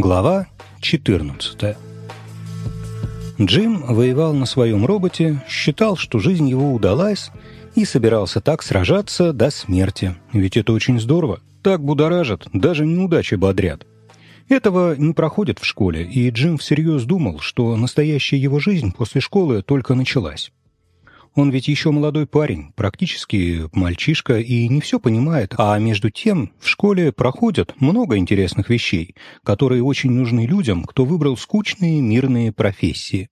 Глава 14 Джим воевал на своем роботе, считал, что жизнь его удалась, и собирался так сражаться до смерти. Ведь это очень здорово. Так будоражат, даже неудачи бодрят. Этого не проходит в школе, и Джим всерьез думал, что настоящая его жизнь после школы только началась. Он ведь еще молодой парень, практически мальчишка, и не все понимает, а между тем в школе проходят много интересных вещей, которые очень нужны людям, кто выбрал скучные мирные профессии.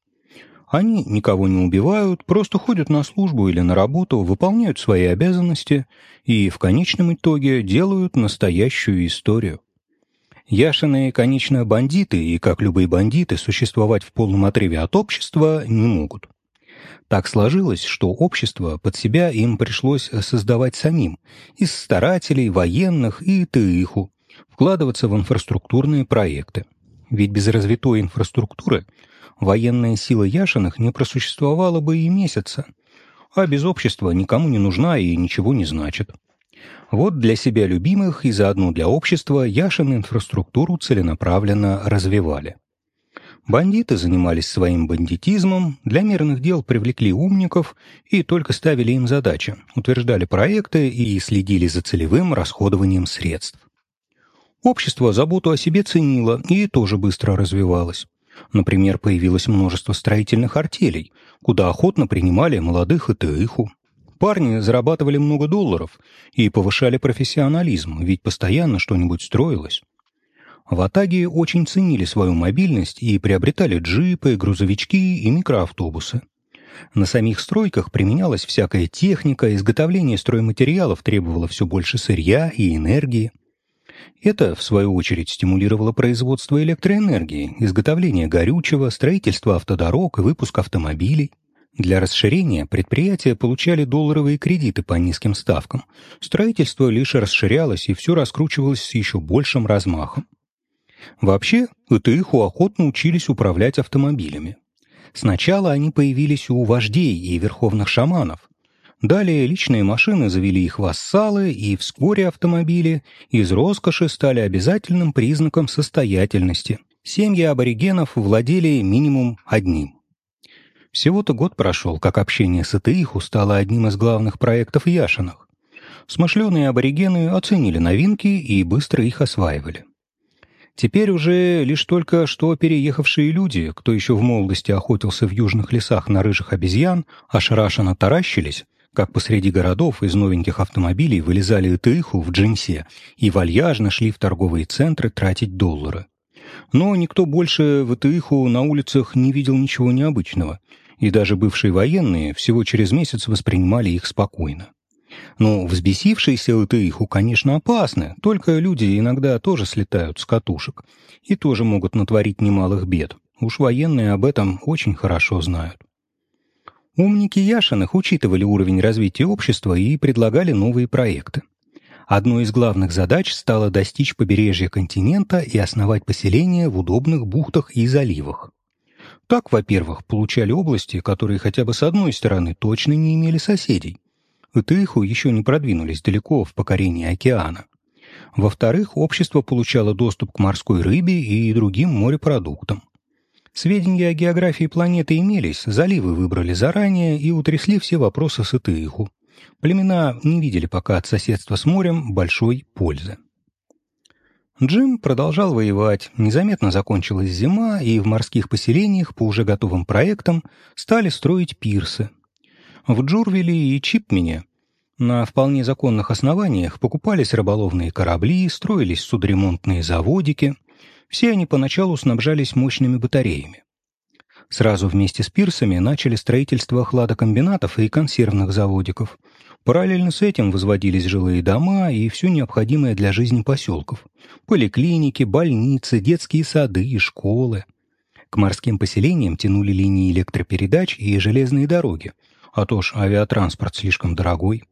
Они никого не убивают, просто ходят на службу или на работу, выполняют свои обязанности и в конечном итоге делают настоящую историю. Яшины, конечно, бандиты, и, как любые бандиты, существовать в полном отрыве от общества не могут. Так сложилось, что общество под себя им пришлось создавать самим, из старателей, военных и тыиху, вкладываться в инфраструктурные проекты. Ведь без развитой инфраструктуры военная сила Яшиных не просуществовала бы и месяца, а без общества никому не нужна и ничего не значит. Вот для себя любимых и заодно для общества Яшин инфраструктуру целенаправленно развивали. Бандиты занимались своим бандитизмом, для мирных дел привлекли умников и только ставили им задачи, утверждали проекты и следили за целевым расходованием средств. Общество заботу о себе ценило и тоже быстро развивалось. Например, появилось множество строительных артелей, куда охотно принимали молодых и тыиху. Парни зарабатывали много долларов и повышали профессионализм, ведь постоянно что-нибудь строилось. В Атаге очень ценили свою мобильность и приобретали джипы, грузовички и микроавтобусы. На самих стройках применялась всякая техника, изготовление стройматериалов требовало все больше сырья и энергии. Это, в свою очередь, стимулировало производство электроэнергии, изготовление горючего, строительство автодорог и выпуск автомобилей. Для расширения предприятия получали долларовые кредиты по низким ставкам. Строительство лишь расширялось и все раскручивалось с еще большим размахом. Вообще, ИТИХу охотно учились управлять автомобилями. Сначала они появились у вождей и верховных шаманов. Далее личные машины завели их вассалы, и вскоре автомобили из роскоши стали обязательным признаком состоятельности. Семьи аборигенов владели минимум одним. Всего-то год прошел, как общение с ИТИХу стало одним из главных проектов Яшинах. Смышленые аборигены оценили новинки и быстро их осваивали. Теперь уже лишь только что переехавшие люди, кто еще в молодости охотился в южных лесах на рыжих обезьян, ошарашенно таращились, как посреди городов из новеньких автомобилей вылезали Итыху в джинсе и вальяжно шли в торговые центры тратить доллары. Но никто больше в Итыху на улицах не видел ничего необычного, и даже бывшие военные всего через месяц воспринимали их спокойно. Ну, взбесившиеся латыиху, конечно, опасны, только люди иногда тоже слетают с катушек и тоже могут натворить немалых бед. Уж военные об этом очень хорошо знают. Умники Яшиных учитывали уровень развития общества и предлагали новые проекты. Одной из главных задач стало достичь побережья континента и основать поселения в удобных бухтах и заливах. Так, во-первых, получали области, которые хотя бы с одной стороны точно не имели соседей, Итыху еще не продвинулись далеко в покорении океана. Во-вторых, общество получало доступ к морской рыбе и другим морепродуктам. Сведения о географии планеты имелись, заливы выбрали заранее и утрясли все вопросы с Итыху. Племена не видели пока от соседства с морем большой пользы. Джим продолжал воевать, незаметно закончилась зима, и в морских поселениях по уже готовым проектам стали строить пирсы, в Джурвиле и Чипмене на вполне законных основаниях покупались рыболовные корабли, строились судоремонтные заводики. Все они поначалу снабжались мощными батареями. Сразу вместе с пирсами начали строительство хладокомбинатов и консервных заводиков. Параллельно с этим возводились жилые дома и все необходимое для жизни поселков. Поликлиники, больницы, детские сады и школы. К морским поселениям тянули линии электропередач и железные дороги, а то ж авиатранспорт слишком дорогой.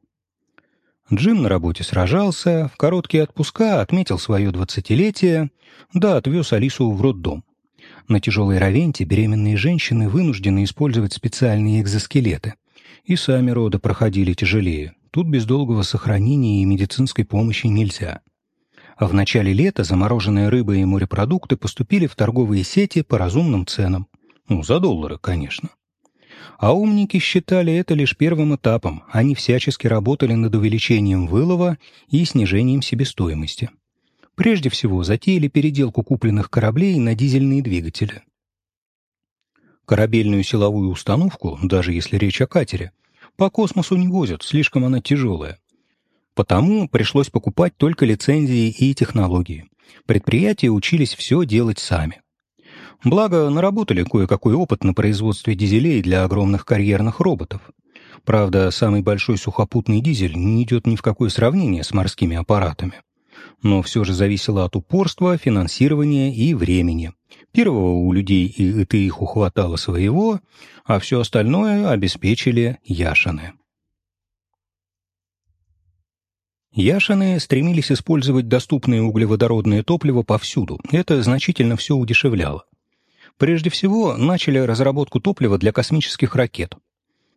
Джим на работе сражался, в короткие отпуска отметил свое двадцатилетие, да отвез Алису в роддом. На тяжелой равенте беременные женщины вынуждены использовать специальные экзоскелеты. И сами роды проходили тяжелее. Тут без долгого сохранения и медицинской помощи нельзя. А в начале лета замороженная рыба и морепродукты поступили в торговые сети по разумным ценам. Ну, за доллары, конечно. А умники считали это лишь первым этапом. Они всячески работали над увеличением вылова и снижением себестоимости. Прежде всего, затеяли переделку купленных кораблей на дизельные двигатели. Корабельную силовую установку, даже если речь о катере, по космосу не возят, слишком она тяжелая. Потому пришлось покупать только лицензии и технологии. Предприятия учились все делать сами. Благо, наработали кое-какой опыт на производстве дизелей для огромных карьерных роботов. Правда, самый большой сухопутный дизель не идет ни в какое сравнение с морскими аппаратами. Но все же зависело от упорства, финансирования и времени. Первого у людей и их ухватало своего, а все остальное обеспечили Яшины. Яшины стремились использовать доступное углеводородное топливо повсюду. Это значительно все удешевляло. Прежде всего, начали разработку топлива для космических ракет.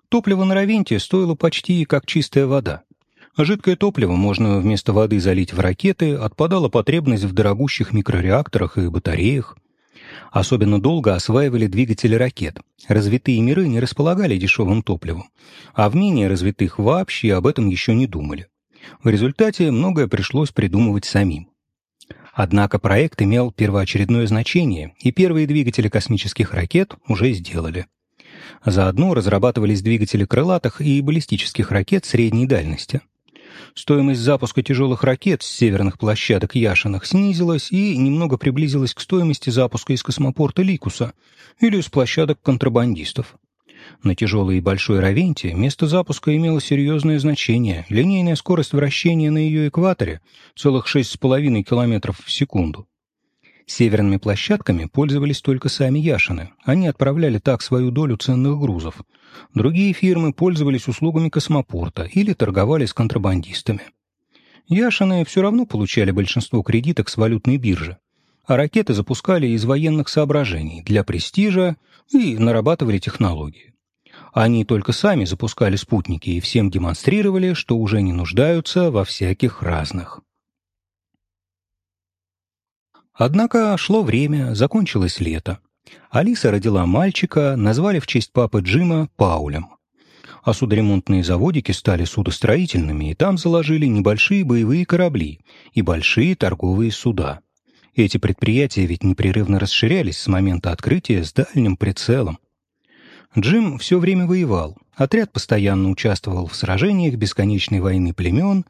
Топливо на Равенте стоило почти как чистая вода. Жидкое топливо можно вместо воды залить в ракеты, отпадала потребность в дорогущих микрореакторах и батареях. Особенно долго осваивали двигатели ракет. Развитые миры не располагали дешевым топливом, а в менее развитых вообще об этом еще не думали. В результате многое пришлось придумывать самим. Однако проект имел первоочередное значение, и первые двигатели космических ракет уже сделали. Заодно разрабатывались двигатели крылатых и баллистических ракет средней дальности. Стоимость запуска тяжелых ракет с северных площадок Яшинах снизилась и немного приблизилась к стоимости запуска из космопорта Ликуса или с площадок контрабандистов. На тяжелой и большой Равенте место запуска имело серьезное значение. Линейная скорость вращения на ее экваторе — целых 6,5 км в секунду. Северными площадками пользовались только сами Яшины. Они отправляли так свою долю ценных грузов. Другие фирмы пользовались услугами космопорта или торговали с контрабандистами. Яшины все равно получали большинство кредиток с валютной биржи, а ракеты запускали из военных соображений для престижа и нарабатывали технологии. Они только сами запускали спутники и всем демонстрировали, что уже не нуждаются во всяких разных. Однако шло время, закончилось лето. Алиса родила мальчика, назвали в честь папы Джима Паулем. А судоремонтные заводики стали судостроительными, и там заложили небольшие боевые корабли и большие торговые суда. Эти предприятия ведь непрерывно расширялись с момента открытия с дальним прицелом. Джим все время воевал. Отряд постоянно участвовал в сражениях бесконечной войны племен,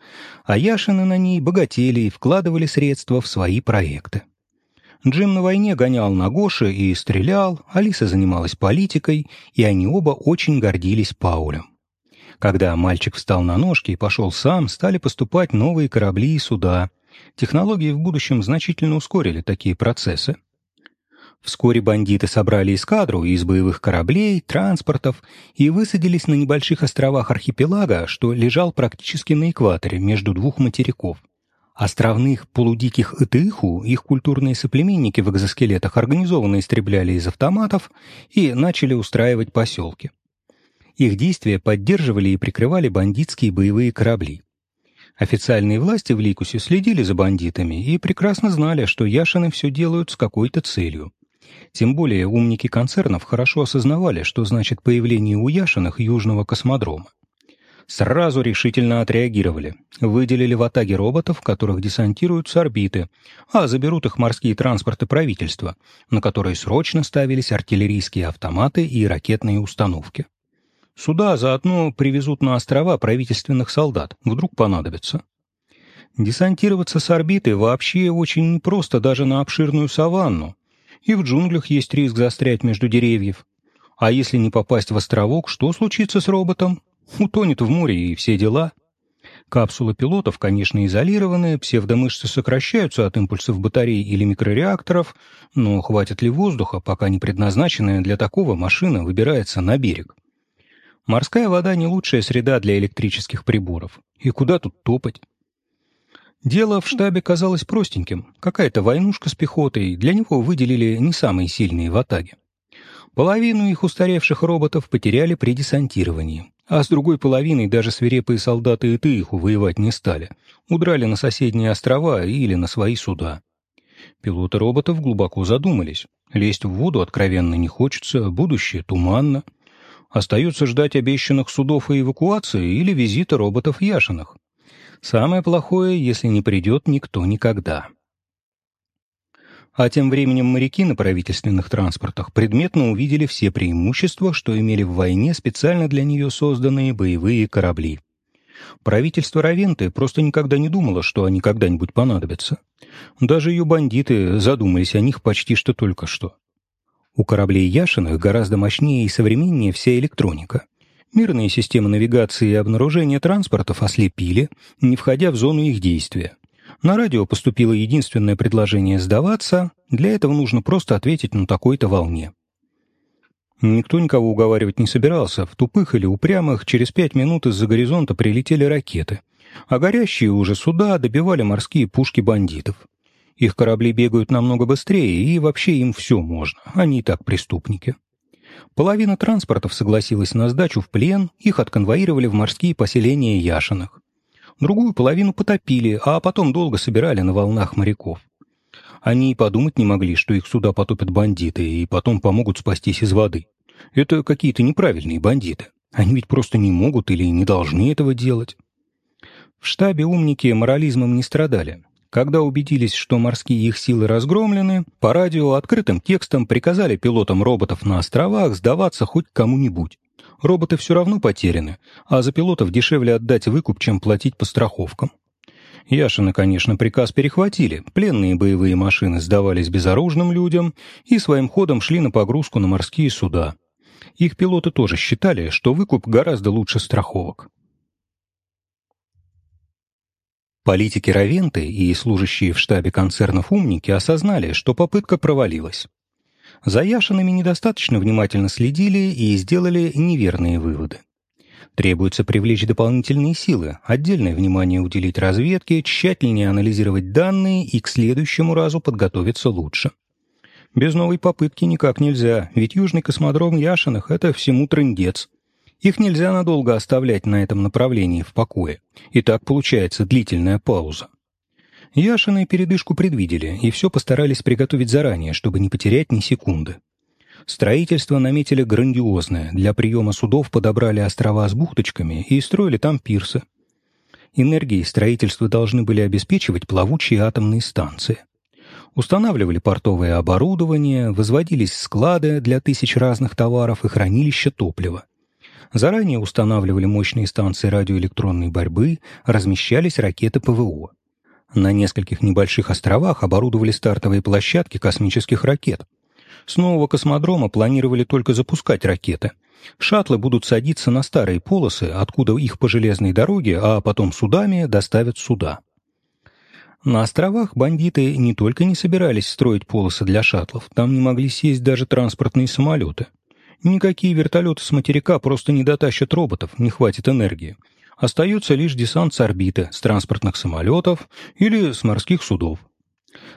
а Яшины на ней богатели и вкладывали средства в свои проекты. Джим на войне гонял на Гоши и стрелял, Алиса занималась политикой, и они оба очень гордились Паулем. Когда мальчик встал на ножки и пошел сам, стали поступать новые корабли и суда. Технологии в будущем значительно ускорили такие процессы. Вскоре бандиты собрали эскадру из боевых кораблей, транспортов и высадились на небольших островах архипелага, что лежал практически на экваторе между двух материков. Островных полудиких Этыху их культурные соплеменники в экзоскелетах организованно истребляли из автоматов и начали устраивать поселки. Их действия поддерживали и прикрывали бандитские боевые корабли. Официальные власти в Ликусе следили за бандитами и прекрасно знали, что Яшины все делают с какой-то целью. Тем более умники концернов хорошо осознавали, что значит появление у Яшиных южного космодрома. Сразу решительно отреагировали. Выделили в атаге роботов, которых десантируют с орбиты, а заберут их морские транспорты правительства, на которые срочно ставились артиллерийские автоматы и ракетные установки. Сюда заодно привезут на острова правительственных солдат, вдруг понадобится. Десантироваться с орбиты вообще очень непросто даже на обширную саванну, и в джунглях есть риск застрять между деревьев. А если не попасть в островок, что случится с роботом? Утонет в море и все дела. Капсулы пилотов, конечно, изолированы, псевдомышцы сокращаются от импульсов батарей или микрореакторов, но хватит ли воздуха, пока не предназначенная для такого машина выбирается на берег? Морская вода не лучшая среда для электрических приборов. И куда тут топать? Дело в штабе казалось простеньким. Какая-то войнушка с пехотой, для него выделили не самые сильные в атаге. Половину их устаревших роботов потеряли при десантировании. А с другой половиной даже свирепые солдаты Итыиху воевать не стали. Удрали на соседние острова или на свои суда. Пилоты роботов глубоко задумались. Лезть в воду откровенно не хочется, будущее туманно. Остается ждать обещанных судов и эвакуации или визита роботов Яшиных. Самое плохое, если не придет никто никогда. А тем временем моряки на правительственных транспортах предметно увидели все преимущества, что имели в войне специально для нее созданные боевые корабли. Правительство Равенты просто никогда не думало, что они когда-нибудь понадобятся. Даже ее бандиты задумались о них почти что только что. У кораблей Яшиных гораздо мощнее и современнее вся электроника. Мирные системы навигации и обнаружения транспортов ослепили, не входя в зону их действия. На радио поступило единственное предложение сдаваться, для этого нужно просто ответить на такой-то волне. Никто никого уговаривать не собирался, в тупых или упрямых через пять минут из-за горизонта прилетели ракеты, а горящие уже суда добивали морские пушки бандитов. Их корабли бегают намного быстрее, и вообще им все можно, они и так преступники. Половина транспортов согласилась на сдачу в плен, их отконвоировали в морские поселения Яшиных другую половину потопили, а потом долго собирали на волнах моряков. Они и подумать не могли, что их суда потопят бандиты и потом помогут спастись из воды. Это какие-то неправильные бандиты. Они ведь просто не могут или не должны этого делать. В штабе умники морализмом не страдали. Когда убедились, что морские их силы разгромлены, по радио открытым текстом приказали пилотам роботов на островах сдаваться хоть кому-нибудь. Роботы все равно потеряны, а за пилотов дешевле отдать выкуп, чем платить по страховкам. Яшины, конечно, приказ перехватили, пленные боевые машины сдавались безоружным людям и своим ходом шли на погрузку на морские суда. Их пилоты тоже считали, что выкуп гораздо лучше страховок. Политики Равенты и служащие в штабе концернов умники осознали, что попытка провалилась. За Яшинами недостаточно внимательно следили и сделали неверные выводы. Требуется привлечь дополнительные силы, отдельное внимание уделить разведке, тщательнее анализировать данные и к следующему разу подготовиться лучше. Без новой попытки никак нельзя, ведь Южный космодром Яшиных — это всему трындец. Их нельзя надолго оставлять на этом направлении в покое. И так получается длительная пауза. Яшины передышку предвидели и все постарались приготовить заранее, чтобы не потерять ни секунды. Строительство наметили грандиозное, для приема судов подобрали острова с бухточками и строили там пирсы. Энергией строительства должны были обеспечивать плавучие атомные станции. Устанавливали портовое оборудование, возводились склады для тысяч разных товаров и хранилища топлива. Заранее устанавливали мощные станции радиоэлектронной борьбы, размещались ракеты ПВО. На нескольких небольших островах оборудовали стартовые площадки космических ракет. С нового космодрома планировали только запускать ракеты. Шаттлы будут садиться на старые полосы, откуда их по железной дороге, а потом судами доставят сюда. На островах бандиты не только не собирались строить полосы для шаттлов, там не могли сесть даже транспортные самолеты. Никакие вертолеты с материка просто не дотащат роботов, не хватит энергии. Остается лишь десант с орбиты, с транспортных самолетов или с морских судов.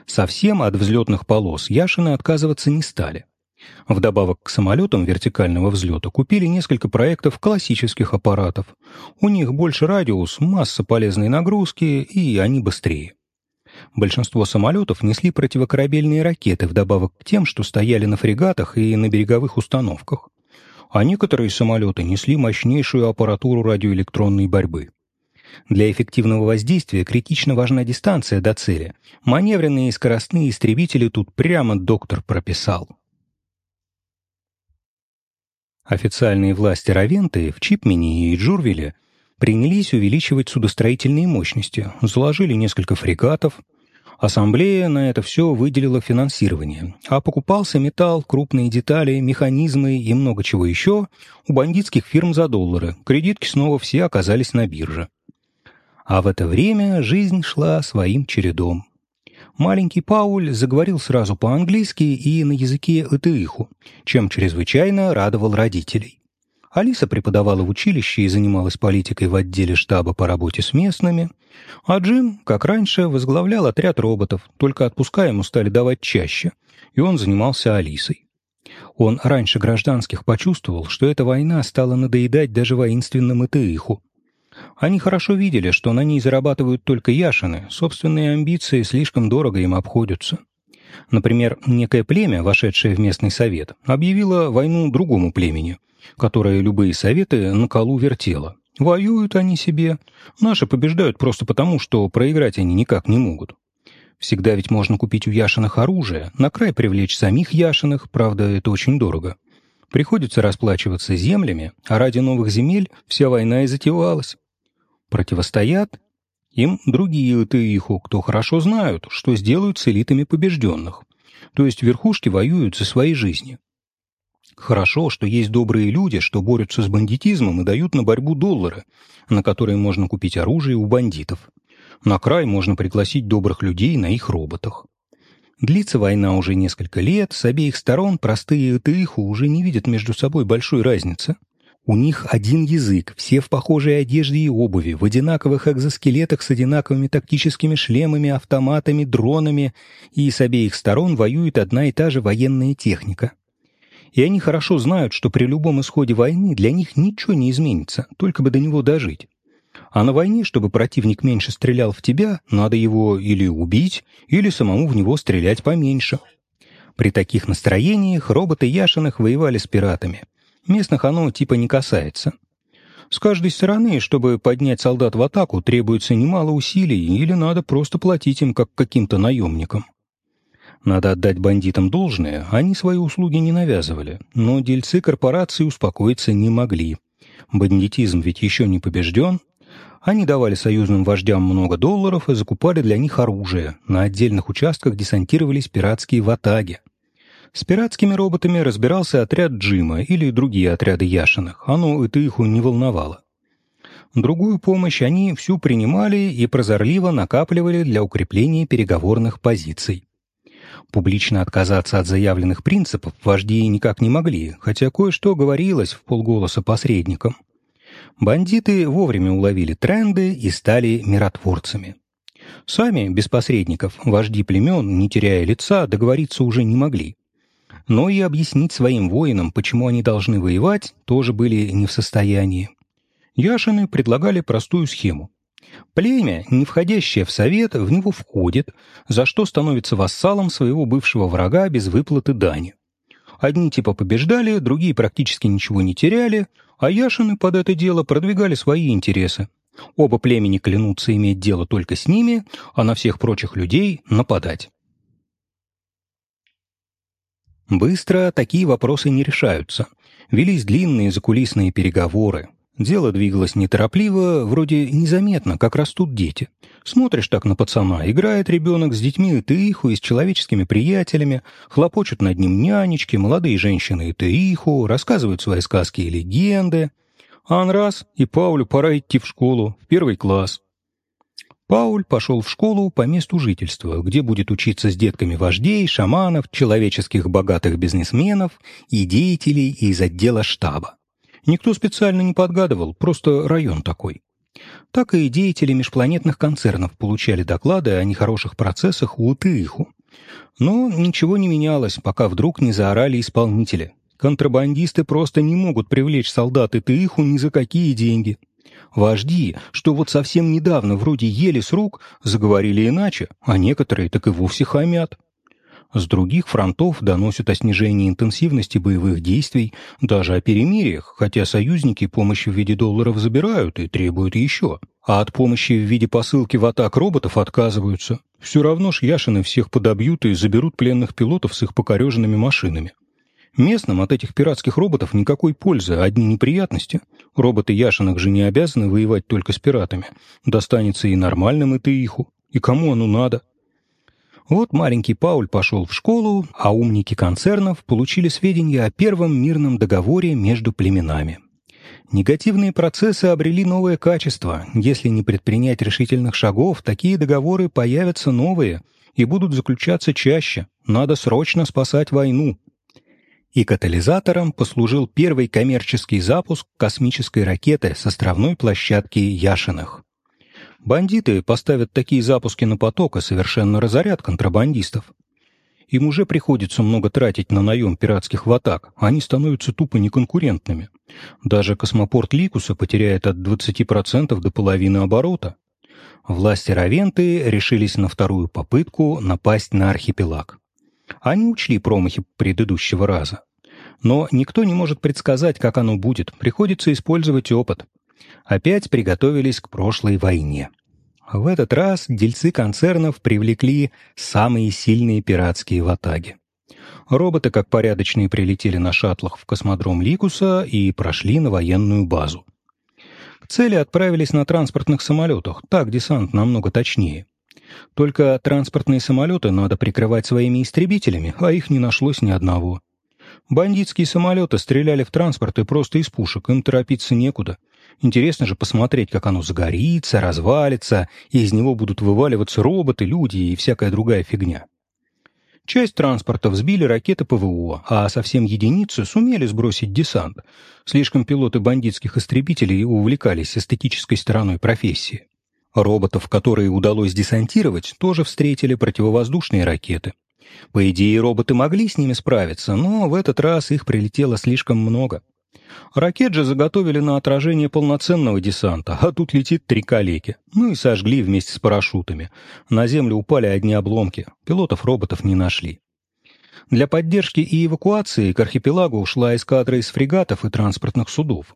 Совсем от взлетных полос Яшины отказываться не стали. Вдобавок к самолетам вертикального взлета купили несколько проектов классических аппаратов. У них больше радиус, масса полезной нагрузки, и они быстрее. Большинство самолетов несли противокорабельные ракеты вдобавок к тем, что стояли на фрегатах и на береговых установках а некоторые самолеты несли мощнейшую аппаратуру радиоэлектронной борьбы. Для эффективного воздействия критично важна дистанция до цели. Маневренные и скоростные истребители тут прямо доктор прописал. Официальные власти Равенты в Чипмене и Джурвиле принялись увеличивать судостроительные мощности, заложили несколько фрегатов, Ассамблея на это все выделила финансирование, а покупался металл, крупные детали, механизмы и много чего еще у бандитских фирм за доллары. Кредитки снова все оказались на бирже. А в это время жизнь шла своим чередом. Маленький Пауль заговорил сразу по-английски и на языке этеиху, чем чрезвычайно радовал родителей. Алиса преподавала в училище и занималась политикой в отделе штаба по работе с местными, а Джим, как раньше, возглавлял отряд роботов, только отпуска ему стали давать чаще, и он занимался Алисой. Он раньше гражданских почувствовал, что эта война стала надоедать даже воинственным Итыиху. Они хорошо видели, что на ней зарабатывают только яшины, собственные амбиции слишком дорого им обходятся. Например, некое племя, вошедшее в местный совет, объявило войну другому племени, которое любые советы на колу вертело. Воюют они себе. Наши побеждают просто потому, что проиграть они никак не могут. Всегда ведь можно купить у Яшиных оружие, на край привлечь самих Яшиных, правда, это очень дорого. Приходится расплачиваться землями, а ради новых земель вся война и затевалась. Противостоят им другие Итыиху, кто хорошо знают, что сделают с элитами побежденных. То есть верхушки воюют за свои жизни. Хорошо, что есть добрые люди, что борются с бандитизмом и дают на борьбу доллары, на которые можно купить оружие у бандитов. На край можно пригласить добрых людей на их роботах. Длится война уже несколько лет, с обеих сторон простые Этыиху уже не видят между собой большой разницы. У них один язык, все в похожей одежде и обуви, в одинаковых экзоскелетах с одинаковыми тактическими шлемами, автоматами, дронами, и с обеих сторон воюет одна и та же военная техника. И они хорошо знают, что при любом исходе войны для них ничего не изменится, только бы до него дожить. А на войне, чтобы противник меньше стрелял в тебя, надо его или убить, или самому в него стрелять поменьше. При таких настроениях роботы Яшиных воевали с пиратами. Местных оно типа не касается. С каждой стороны, чтобы поднять солдат в атаку, требуется немало усилий, или надо просто платить им как каким-то наемникам. Надо отдать бандитам должное, они свои услуги не навязывали, но дельцы корпорации успокоиться не могли. Бандитизм ведь еще не побежден, они давали союзным вождям много долларов и закупали для них оружие. На отдельных участках десантировались пиратские ватаги. С пиратскими роботами разбирался отряд Джима или другие отряды Яшиных. Оно это их не волновало. Другую помощь они всю принимали и прозорливо накапливали для укрепления переговорных позиций. Публично отказаться от заявленных принципов вожди никак не могли, хотя кое-что говорилось в полголоса посредникам. Бандиты вовремя уловили тренды и стали миротворцами. Сами, без посредников, вожди племен, не теряя лица, договориться уже не могли. Но и объяснить своим воинам, почему они должны воевать, тоже были не в состоянии. Яшины предлагали простую схему. Племя, не входящее в совет, в него входит, за что становится вассалом своего бывшего врага без выплаты дани. Одни типа побеждали, другие практически ничего не теряли, а Яшины под это дело продвигали свои интересы. Оба племени клянутся иметь дело только с ними, а на всех прочих людей нападать. Быстро такие вопросы не решаются. Велись длинные закулисные переговоры. Дело двигалось неторопливо, вроде незаметно, как растут дети. Смотришь так на пацана, играет ребенок с детьми и тыиху, и с человеческими приятелями, хлопочут над ним нянечки, молодые женщины и тыиху, рассказывают свои сказки и легенды. Ан раз, и Паулю пора идти в школу, в первый класс. Пауль пошел в школу по месту жительства, где будет учиться с детками вождей, шаманов, человеческих богатых бизнесменов и деятелей из отдела штаба. Никто специально не подгадывал, просто район такой. Так и деятели межпланетных концернов получали доклады о нехороших процессах у Тыиху. Но ничего не менялось, пока вдруг не заорали исполнители. Контрабандисты просто не могут привлечь солдаты Тыиху ни за какие деньги. Вожди, что вот совсем недавно вроде ели с рук, заговорили иначе, а некоторые так и вовсе хамят. С других фронтов доносят о снижении интенсивности боевых действий, даже о перемириях, хотя союзники помощи в виде долларов забирают и требуют еще. А от помощи в виде посылки в атак роботов отказываются. Все равно ж Яшины всех подобьют и заберут пленных пилотов с их покореженными машинами. Местным от этих пиратских роботов никакой пользы, одни неприятности. Роботы Яшиных же не обязаны воевать только с пиратами. Достанется и нормальным, и ты иху. И кому оно надо? Вот маленький Пауль пошел в школу, а умники концернов получили сведения о первом мирном договоре между племенами. Негативные процессы обрели новое качество. Если не предпринять решительных шагов, такие договоры появятся новые и будут заключаться чаще. Надо срочно спасать войну. И катализатором послужил первый коммерческий запуск космической ракеты с островной площадки Яшиных. Бандиты поставят такие запуски на поток и совершенно разорят контрабандистов. Им уже приходится много тратить на наем пиратских ватак, они становятся тупо неконкурентными. Даже космопорт Ликуса потеряет от 20% до половины оборота. Власти Равенты решились на вторую попытку напасть на архипелаг. Они учли промахи предыдущего раза. Но никто не может предсказать, как оно будет, приходится использовать опыт. Опять приготовились к прошлой войне. В этот раз дельцы концернов привлекли самые сильные пиратские ватаги. Роботы, как порядочные, прилетели на шаттлах в космодром Ликуса и прошли на военную базу. К цели отправились на транспортных самолетах, так десант намного точнее. Только транспортные самолеты надо прикрывать своими истребителями, а их не нашлось ни одного. Бандитские самолеты стреляли в транспорты просто из пушек, им торопиться некуда. Интересно же посмотреть, как оно загорится, развалится, и из него будут вываливаться роботы, люди и всякая другая фигня. Часть транспорта взбили ракеты ПВО, а совсем единицы сумели сбросить десант. Слишком пилоты бандитских истребителей увлекались эстетической стороной профессии. Роботов, которые удалось десантировать, тоже встретили противовоздушные ракеты. По идее, роботы могли с ними справиться, но в этот раз их прилетело слишком много. Ракет же заготовили на отражение полноценного десанта, а тут летит три калеки. Ну и сожгли вместе с парашютами. На землю упали одни обломки. Пилотов роботов не нашли. Для поддержки и эвакуации к архипелагу ушла эскадра из фрегатов и транспортных судов.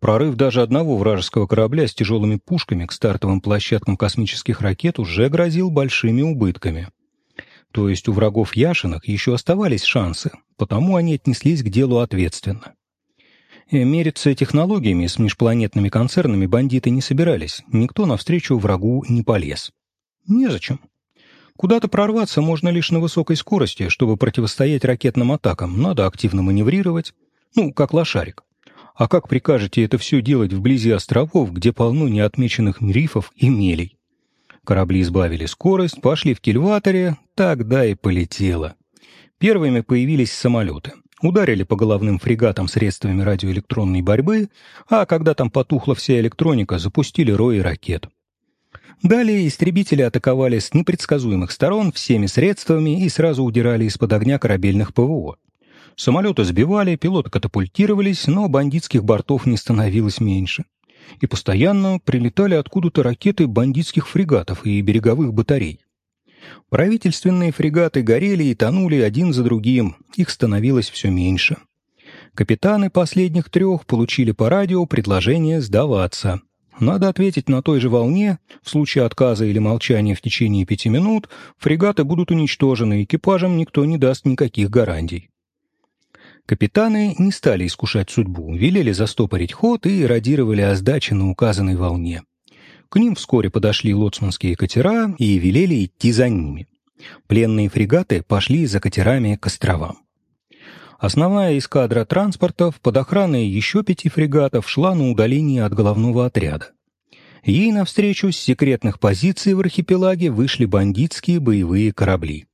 Прорыв даже одного вражеского корабля с тяжелыми пушками к стартовым площадкам космических ракет уже грозил большими убытками. То есть у врагов Яшиных еще оставались шансы, потому они отнеслись к делу ответственно. И мериться технологиями с межпланетными концернами бандиты не собирались, никто навстречу врагу не полез. Незачем. Куда-то прорваться можно лишь на высокой скорости, чтобы противостоять ракетным атакам, надо активно маневрировать, ну, как лошарик. А как прикажете это все делать вблизи островов, где полно неотмеченных рифов и мелей? Корабли избавили скорость, пошли в кильваторе, тогда и полетело. Первыми появились самолеты. Ударили по головным фрегатам средствами радиоэлектронной борьбы, а когда там потухла вся электроника, запустили рои ракет. Далее истребители атаковали с непредсказуемых сторон всеми средствами и сразу удирали из-под огня корабельных ПВО. Самолеты сбивали, пилоты катапультировались, но бандитских бортов не становилось меньше и постоянно прилетали откуда-то ракеты бандитских фрегатов и береговых батарей. Правительственные фрегаты горели и тонули один за другим, их становилось все меньше. Капитаны последних трех получили по радио предложение сдаваться. Надо ответить на той же волне, в случае отказа или молчания в течение пяти минут фрегаты будут уничтожены, экипажам никто не даст никаких гарантий. Капитаны не стали искушать судьбу, велели застопорить ход и радировали о сдаче на указанной волне. К ним вскоре подошли лоцманские катера и велели идти за ними. Пленные фрегаты пошли за катерами к островам. Основная эскадра транспортов под охраной еще пяти фрегатов шла на удаление от головного отряда. Ей навстречу с секретных позиций в архипелаге вышли бандитские боевые корабли.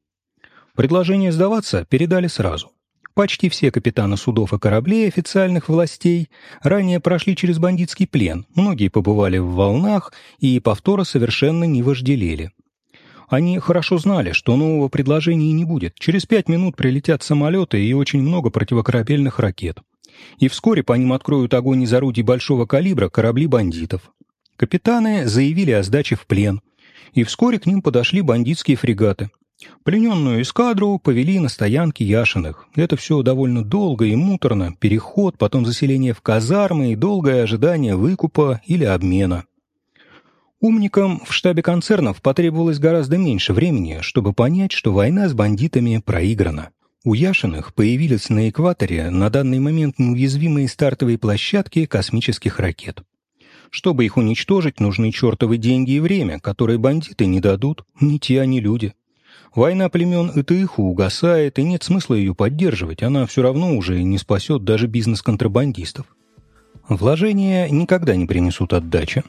Предложение сдаваться передали сразу. Почти все капитаны судов и кораблей официальных властей ранее прошли через бандитский плен, многие побывали в волнах и повтора совершенно не вожделели. Они хорошо знали, что нового предложения не будет. Через пять минут прилетят самолеты и очень много противокорабельных ракет. И вскоре по ним откроют огонь из орудий большого калибра корабли бандитов. Капитаны заявили о сдаче в плен. И вскоре к ним подошли бандитские фрегаты. Плененную эскадру повели на стоянки Яшиных. Это все довольно долго и муторно. Переход, потом заселение в казармы и долгое ожидание выкупа или обмена. Умникам в штабе концернов потребовалось гораздо меньше времени, чтобы понять, что война с бандитами проиграна. У Яшиных появились на экваторе на данный момент неуязвимые стартовые площадки космических ракет. Чтобы их уничтожить, нужны чертовы деньги и время, которые бандиты не дадут, ни те, ни люди. Война племен Итаиху угасает, и нет смысла ее поддерживать, она все равно уже не спасет даже бизнес контрабандистов. Вложения никогда не принесут отдачи.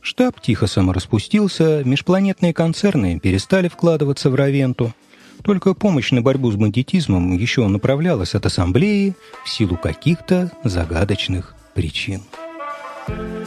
Штаб тихо самораспустился, межпланетные концерны перестали вкладываться в Равенту. Только помощь на борьбу с бандитизмом еще направлялась от ассамблеи в силу каких-то загадочных причин. Thank you.